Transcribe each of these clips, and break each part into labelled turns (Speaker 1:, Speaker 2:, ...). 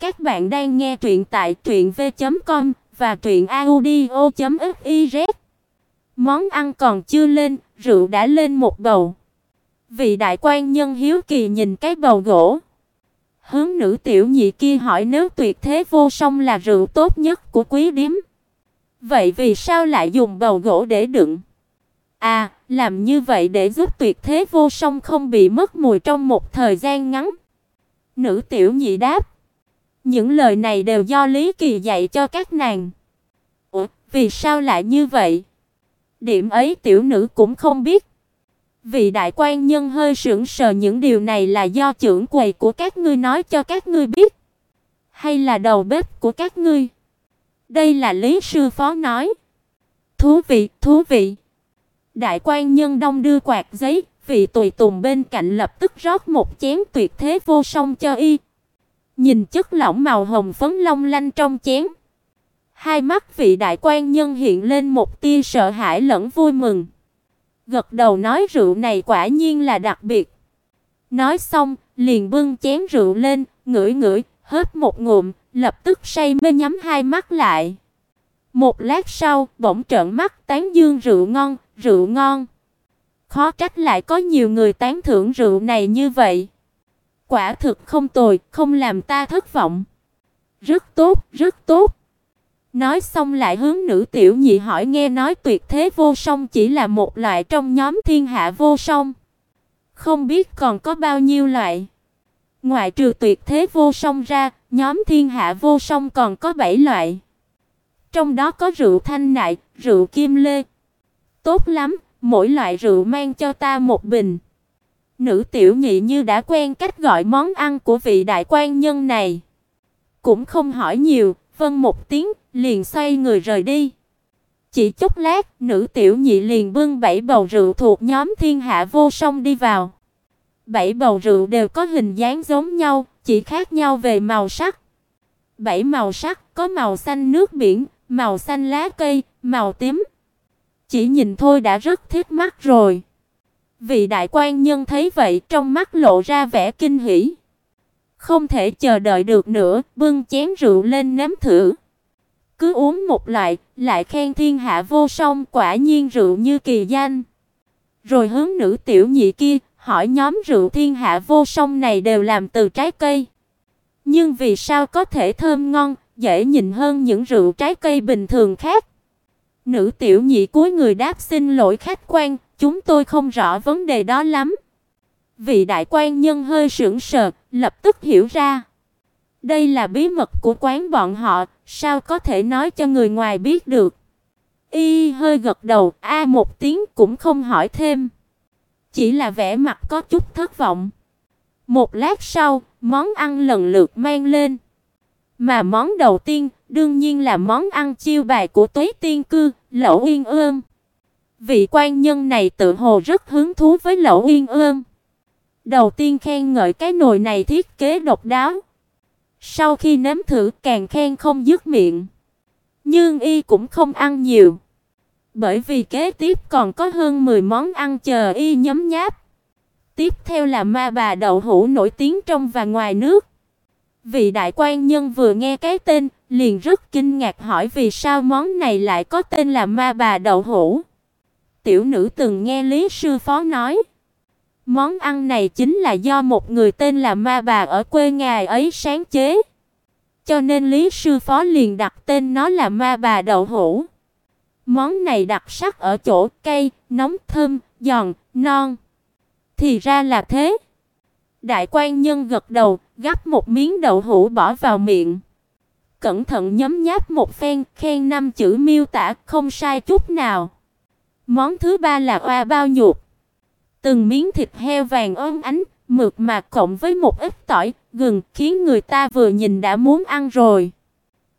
Speaker 1: Các bạn đang nghe truyện tại truyệnv.com và truyệnaudio.fiz. Món ăn còn chưa lên, rượu đã lên một bầu. Vị đại quan nhân hiếu kỳ nhìn cái bầu gỗ. Hướng nữ tiểu nhị kia hỏi nếu tuyệt thế vô song là rượu tốt nhất của quý điếm. Vậy vì sao lại dùng bầu gỗ để đựng? À, làm như vậy để giúp tuyệt thế vô song không bị mất mùi trong một thời gian ngắn. Nữ tiểu nhị đáp. Những lời này đều do Lý Kỳ dạy cho các nàng. Ủa, vì sao lại như vậy? Điểm ấy tiểu nữ cũng không biết. Vị đại quan nhân hơi sững sờ những điều này là do trưởng quầy của các ngươi nói cho các ngươi biết, hay là đầu bếp của các ngươi? Đây là Lý sư phó nói. Thú vị, thú vị. Đại quan nhân đông đưa quạt giấy, vị tùy tùng bên cạnh lập tức rót một chén tuyệt thế vô song cho y. Nhìn chất lỏng màu hồng phấn long lanh trong chén, hai mắt vị đại quan nhân hiện lên một tia sợ hãi lẫn vui mừng. Gật đầu nói rượu này quả nhiên là đặc biệt. Nói xong, liền bưng chén rượu lên, ngửi ngửi, hớp một ngụm, lập tức say mê nhắm hai mắt lại. Một lát sau, bỗng trợn mắt tán dương rượu ngon, rượu ngon. Khó trách lại có nhiều người tán thưởng rượu này như vậy. Quả thực không tồi, không làm ta thất vọng. Rất tốt, rất tốt. Nói xong lại hướng nữ tiểu nhị hỏi nghe nói tuyệt thế vô song chỉ là một loại trong nhóm thiên hạ vô song. Không biết còn có bao nhiêu loại. Ngoại trừ tuyệt thế vô song ra, nhóm thiên hạ vô song còn có 7 loại. Trong đó có rượu thanh nại, rượu kim lê. Tốt lắm, mỗi loại rượu mang cho ta một bình. Nữ tiểu nhị như đã quen cách gọi món ăn của vị đại quan nhân này, cũng không hỏi nhiều, vâng một tiếng, liền xoay người rời đi. Chỉ chốc lát, nữ tiểu nhị liền bưng bảy bầu rượu thuộc nhóm Thiên Hạ Vô Song đi vào. Bảy bầu rượu đều có hình dáng giống nhau, chỉ khác nhau về màu sắc. Bảy màu sắc có màu xanh nước biển, màu xanh lá cây, màu tím. Chỉ nhìn thôi đã rất thích mắt rồi. Vị đại quan nhân thấy vậy, trong mắt lộ ra vẻ kinh hỉ. Không thể chờ đợi được nữa, bưng chén rượu lên nếm thử. Cứ uống một loại, lại khen thiên hạ vô song, quả nhiên rượu như kỳ danh. Rồi hướng nữ tiểu nhị kia, hỏi nhóm rượu thiên hạ vô song này đều làm từ trái cây. Nhưng vì sao có thể thơm ngon, dễ nhìn hơn những rượu trái cây bình thường khác? Nữ tiểu nhị cúi người đáp xin lỗi khách quan, chúng tôi không rõ vấn đề đó lắm. Vị đại quan nhân hơi sững sờ, lập tức hiểu ra. Đây là bí mật của quán bọn họ, sao có thể nói cho người ngoài biết được. Y hơi gật đầu, a một tiếng cũng không hỏi thêm. Chỉ là vẻ mặt có chút thất vọng. Một lát sau, món ăn lần lượt mang lên. Mà món đầu tiên, đương nhiên là món ăn chiêu bài của Tuế Tiên cư, Lẩu Yên Ương. Vị quan nhân này tự hồ rất hứng thú với Lẩu Yên Ương. Đầu tiên khen ngợi cái nồi này thiết kế độc đáo. Sau khi nếm thử càng khen không dứt miệng. Nhưng y cũng không ăn nhiều. Bởi vì kế tiếp còn có hơn 10 món ăn chờ y nhấm nháp. Tiếp theo là ma bà đậu hũ nổi tiếng trong và ngoài nước. Vị đại quan nhân vừa nghe cái tên, liền rất kinh ngạc hỏi vì sao món này lại có tên là ma bà đậu hũ. Tiểu nữ từng nghe Lý sư phó nói, Món ăn này chính là do một người tên là Ma bà ở quê ngài ấy sáng chế. Cho nên Lý sư phó liền đặt tên nó là Ma bà đậu hũ. Món này đặc sắc ở chỗ cây, nóng thơm, giòn, non. Thì ra là thế. Đại quan nhân gật đầu, gắp một miếng đậu hũ bỏ vào miệng. Cẩn thận nhấm nháp một phen, khen năm chữ miêu tả không sai chút nào. Món thứ ba là oa bao nhục. Từng miếng thịt heo vàng óng ánh, mượt mà cộng với một ít tỏi, gừng, khiến người ta vừa nhìn đã muốn ăn rồi.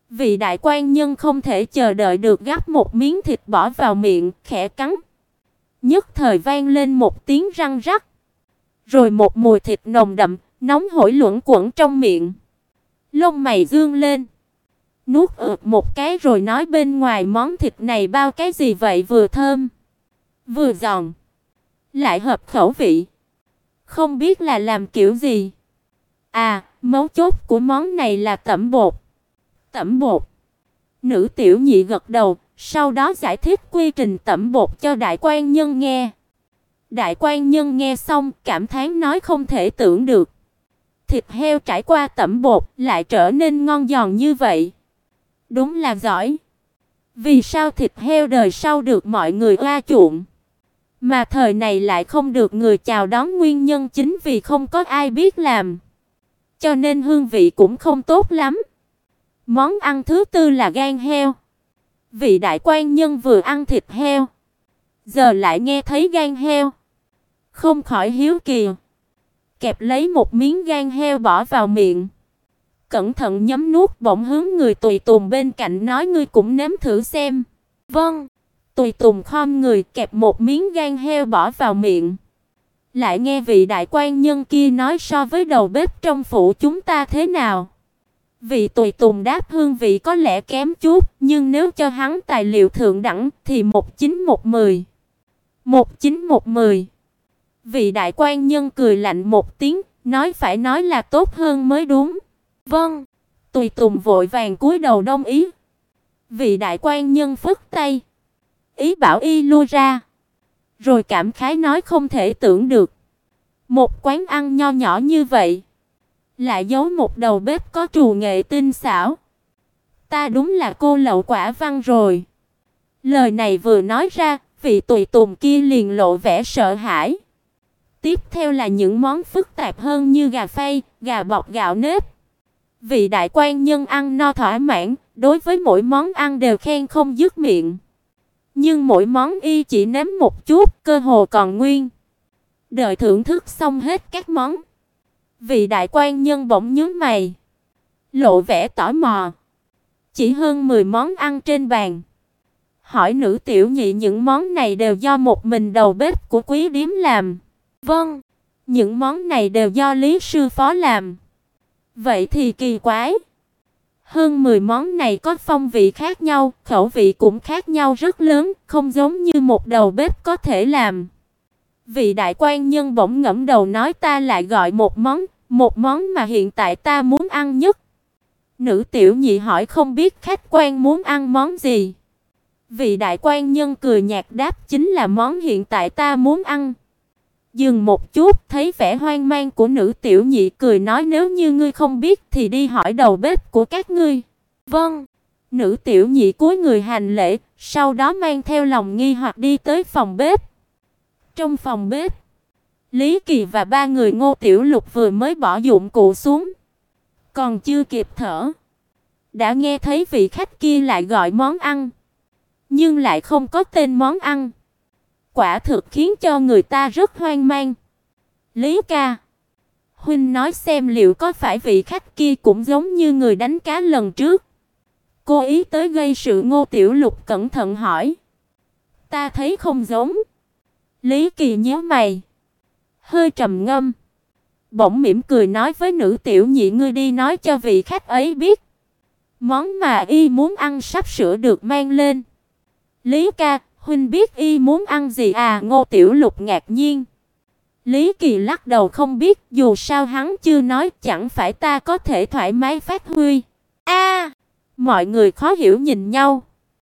Speaker 1: Vị đại quan nhân không thể chờ đợi được gắp một miếng thịt bỏ vào miệng, khẽ cắn. Nhất thời vang lên một tiếng răng rắc. Rồi một mùi thịt nồng đậm, nóng hổi luẩn quẩn trong miệng. Lông mày dương lên. Nuốt ực một cái rồi nói bên ngoài món thịt này bao cái gì vậy vừa thơm, vừa giòn lại hợp khẩu vị. Không biết là làm kiểu gì. À, mấu chốt của món này là tẩm bột. Tẩm bột. Nữ tiểu nhị gật đầu, sau đó giải thích quy trình tẩm bột cho đại quan nhân nghe. Đại quan nhân nghe xong, cảm thán nói không thể tưởng được. Thịt heo trải qua tẩm bột lại trở nên ngon giòn như vậy. Đúng là giỏi. Vì sao thịt heo đời sau được mọi người oa chuộng, mà thời này lại không được người chào đón nguyên nhân chính vì không có ai biết làm. Cho nên hương vị cũng không tốt lắm. Món ăn thứ tư là gan heo. Vị đại quan nhân vừa ăn thịt heo, giờ lại nghe thấy gan heo, không khỏi hiếu kỳ, kẹp lấy một miếng gan heo bỏ vào miệng. Cẩn thận nhấm nuốt, bỗng hướng người tùy tùng bên cạnh nói ngươi cũng nếm thử xem. Vâng. Tùy tùng khom người kẹp một miếng gan heo bỏ vào miệng. Lại nghe vị đại quan nhân kia nói so với đầu bếp trong phủ chúng ta thế nào. Vị tùy tùng đáp hương vị có lẽ kém chút, nhưng nếu cho hắn tài liệu thượng đẳng thì một chín một mười. Một chín một mười. Vị đại quan nhân cười lạnh một tiếng, nói phải nói là tốt hơn mới đúng. Vâng. Tùy tùng vội vàng cúi đầu đồng ý. Vị đại quan nhân phất tay, ý bảo y lui ra. Rồi cảm khái nói không thể tưởng được, một quán ăn nho nhỏ như vậy, lại giấu một đầu bếp có trù nghệ tinh xảo. Ta đúng là cô lậu quả văn rồi. Lời này vừa nói ra, vị tùy tùng kia liền lộ vẻ sợ hãi. Tiếp theo là những món phức tạp hơn như gà phay, gà bọc gạo nếp. Vị đại quan nhân ăn no thỏa mãn, đối với mỗi món ăn đều khen không dứt miệng. Nhưng mỗi món y chỉ nếm một chút, cơ hồ còn nguyên. Đợi thưởng thức xong hết các món, vị đại quan nhân bỗng nhướng mày, lộ vẻ tò mò. Chỉ hơn 10 món ăn trên bàn. Hỏi nữ tiểu nhị những món này đều do một mình đầu bếp của quý điếm làm. Vâng, những món này đều do lý sư phó làm. Vậy thì kỳ quái. Hơn 10 món này có phong vị khác nhau, khẩu vị cũng khác nhau rất lớn, không giống như một đầu bếp có thể làm. Vị đại quan nhân bỗng ngẫm đầu nói ta lại gọi một món, một món mà hiện tại ta muốn ăn nhất. Nữ tiểu nhị hỏi không biết khách quan muốn ăn món gì. Vị đại quan nhân cười nhạt đáp chính là món hiện tại ta muốn ăn. Dừng một chút, thấy vẻ hoang mang của nữ tiểu nhị cười nói nếu như ngươi không biết thì đi hỏi đầu bếp của các ngươi. Vâng. Nữ tiểu nhị cúi người hành lễ, sau đó mang theo lòng nghi hoặc đi tới phòng bếp. Trong phòng bếp, Lý Kỳ và ba người Ngô Tiểu Lục vừa mới bỏ dụng cụ xuống, còn chưa kịp thở, đã nghe thấy vị khách kia lại gọi món ăn, nhưng lại không có tên món ăn quả thực khiến cho người ta rất hoang mang. Lý ca, huynh nói xem liệu có phải vị khách kia cũng giống như người đánh cá lần trước. Cô ý tới gây sự Ngô Tiểu Lục cẩn thận hỏi. Ta thấy không giống. Lý Kỳ nhíu mày, hơi trầm ngâm, bỗng mỉm cười nói với nữ tiểu nhị ngươi đi nói cho vị khách ấy biết, món mà y muốn ăn sắp sửa được mang lên. Lý ca, huynh biết y muốn ăn gì à? Ngô Tiểu Lục ngạc nhiên. Lý Kỳ lắc đầu không biết, dù sao hắn chưa nói, chẳng phải ta có thể thoải mái phát huy. A! mọi người khó hiểu nhìn nhau.